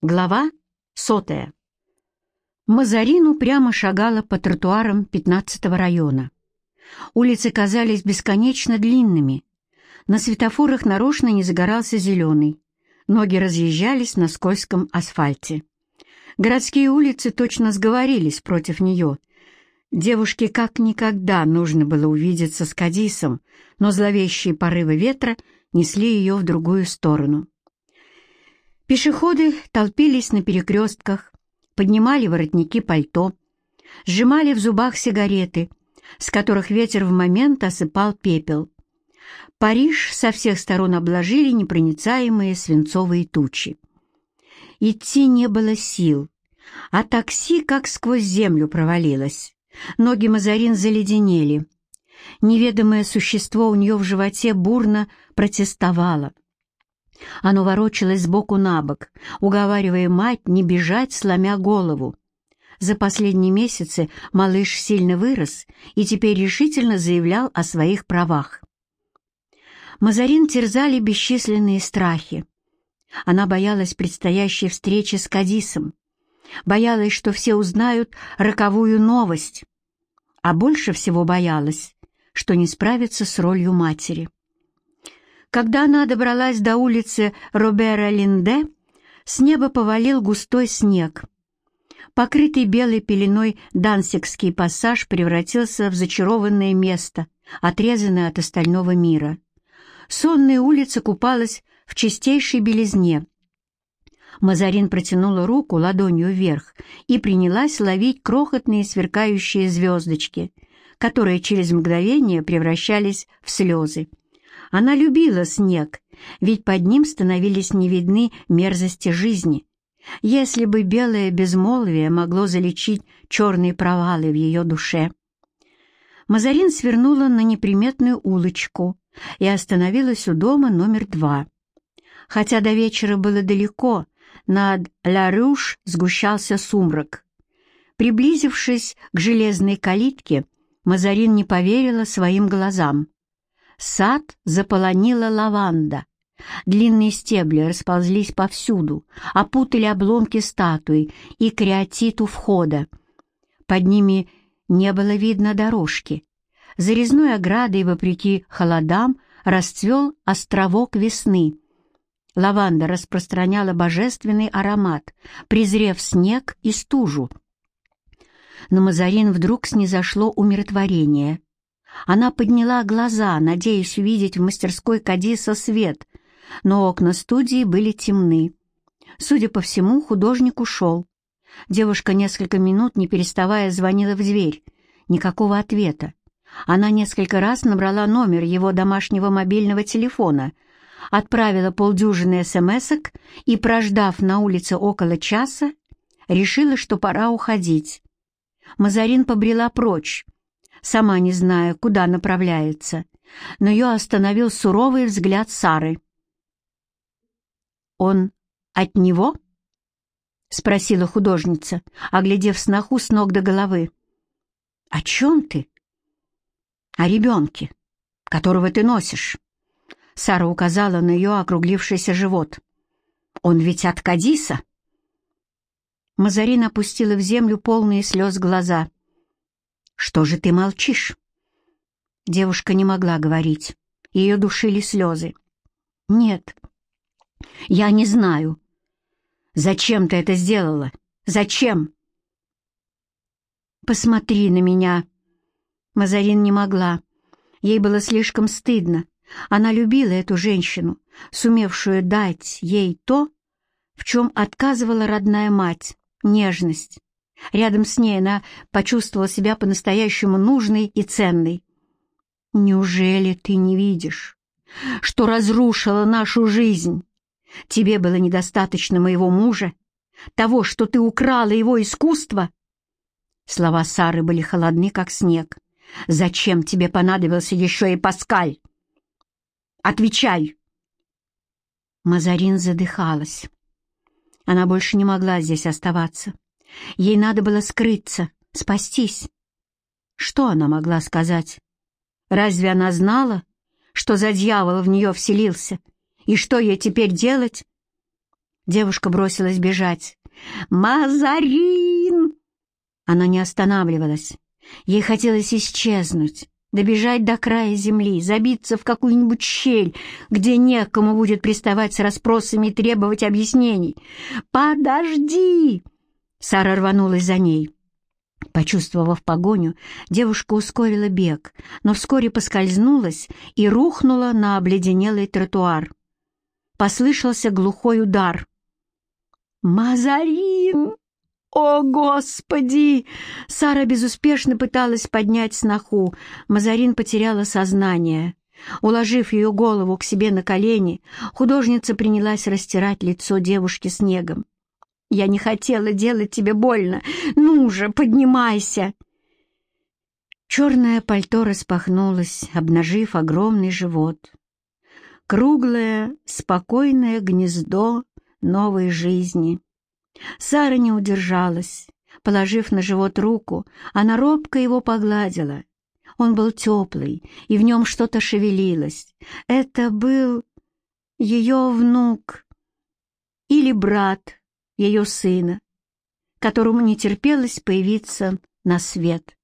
Глава сотая. Мазарину прямо шагала по тротуарам 15-го района. Улицы казались бесконечно длинными. На светофорах нарочно не загорался зеленый. Ноги разъезжались на скользком асфальте. Городские улицы точно сговорились против нее. Девушке как никогда нужно было увидеться с Кадисом, но зловещие порывы ветра несли ее в другую сторону. Пешеходы толпились на перекрестках, поднимали воротники пальто, сжимали в зубах сигареты, с которых ветер в момент осыпал пепел. Париж со всех сторон обложили непроницаемые свинцовые тучи. Идти не было сил, а такси как сквозь землю провалилось. Ноги Мазарин заледенели. Неведомое существо у нее в животе бурно протестовало. Оно ворочалось сбоку на бок, уговаривая мать не бежать, сломя голову. За последние месяцы малыш сильно вырос и теперь решительно заявлял о своих правах. Мазарин терзали бесчисленные страхи. Она боялась предстоящей встречи с Кадисом, боялась, что все узнают роковую новость, а больше всего боялась, что не справится с ролью матери. Когда она добралась до улицы Робера-Линде, с неба повалил густой снег. Покрытый белой пеленой Дансикский пассаж превратился в зачарованное место, отрезанное от остального мира. Сонная улица купалась в чистейшей белизне. Мазарин протянула руку ладонью вверх и принялась ловить крохотные сверкающие звездочки, которые через мгновение превращались в слезы. Она любила снег, ведь под ним становились не видны мерзости жизни. Если бы белое безмолвие могло залечить черные провалы в ее душе. Мазарин свернула на неприметную улочку и остановилась у дома номер два. Хотя до вечера было далеко, над Ла-Руш сгущался сумрак. Приблизившись к железной калитке, Мазарин не поверила своим глазам. Сад заполонила лаванда. Длинные стебли расползлись повсюду, опутали обломки статуи и креатит у входа. Под ними не было видно дорожки. За резной оградой, вопреки холодам, расцвел островок весны. Лаванда распространяла божественный аромат, презрев снег и стужу. На Мазарин вдруг снизошло умиротворение. Она подняла глаза, надеясь увидеть в мастерской Кадиса свет, но окна студии были темны. Судя по всему, художник ушел. Девушка несколько минут, не переставая, звонила в дверь. Никакого ответа. Она несколько раз набрала номер его домашнего мобильного телефона, отправила полдюжины смс и, прождав на улице около часа, решила, что пора уходить. Мазарин побрела прочь, сама не зная, куда направляется, но ее остановил суровый взгляд Сары. «Он от него?» — спросила художница, оглядев сноху с ног до головы. «О чем ты?» «О ребенке, которого ты носишь». Сара указала на ее округлившийся живот. «Он ведь от Кадиса?» Мазарин опустила в землю полные слез глаза. «Что же ты молчишь?» Девушка не могла говорить. Ее душили слезы. «Нет, я не знаю. Зачем ты это сделала? Зачем?» «Посмотри на меня!» Мазарин не могла. Ей было слишком стыдно. Она любила эту женщину, сумевшую дать ей то, в чем отказывала родная мать — нежность. Рядом с ней она почувствовала себя по-настоящему нужной и ценной. «Неужели ты не видишь, что разрушила нашу жизнь? Тебе было недостаточно моего мужа, того, что ты украла его искусство?» Слова Сары были холодны, как снег. «Зачем тебе понадобился еще и Паскаль? Отвечай!» Мазарин задыхалась. Она больше не могла здесь оставаться. Ей надо было скрыться, спастись. Что она могла сказать? Разве она знала, что за дьявол в нее вселился, и что ей теперь делать? Девушка бросилась бежать. «Мазарин!» Она не останавливалась. Ей хотелось исчезнуть, добежать до края земли, забиться в какую-нибудь щель, где некому будет приставать с расспросами и требовать объяснений. «Подожди!» Сара рванулась за ней. Почувствовав погоню, девушка ускорила бег, но вскоре поскользнулась и рухнула на обледенелый тротуар. Послышался глухой удар. «Мазарин! О, Господи!» Сара безуспешно пыталась поднять сноху. Мазарин потеряла сознание. Уложив ее голову к себе на колени, художница принялась растирать лицо девушки снегом. Я не хотела делать тебе больно. Ну же, поднимайся!» Черное пальто распахнулось, обнажив огромный живот. Круглое, спокойное гнездо новой жизни. Сара не удержалась. Положив на живот руку, она робко его погладила. Он был теплый, и в нем что-то шевелилось. Это был ее внук или брат, ее сына, которому не терпелось появиться на свет.